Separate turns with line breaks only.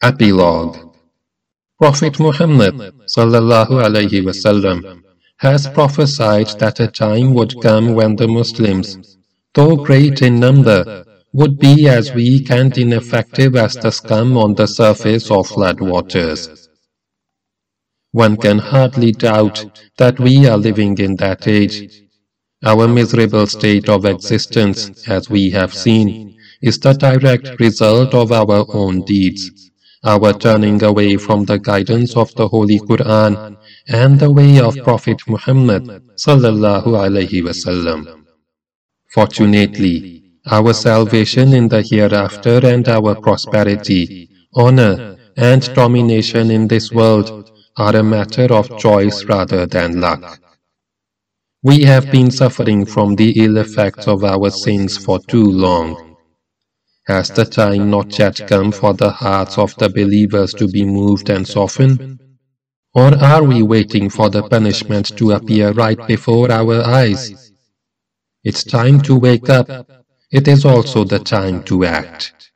Epilogue Prophet Muhammad wasallam has prophesied that a time would come when the Muslims, though great in number, would be as weak and ineffective as the scum on the surface of flood waters. One can hardly doubt that we are living in that age. Our miserable state of existence, as we have seen, is the direct result of our own deeds our turning away from the guidance of the Holy Quran and the way of Prophet Muhammad sallallahu alaihi wasallam. Fortunately, our salvation in the hereafter and our prosperity, honor, and domination in this world are a matter of choice rather than luck. We have been suffering from the ill effects of our sins for too long has the time not yet come for the hearts of the believers to be moved and softened? Or are we waiting for the punishment to appear right before our eyes? It's time to wake up. It is also the time to act.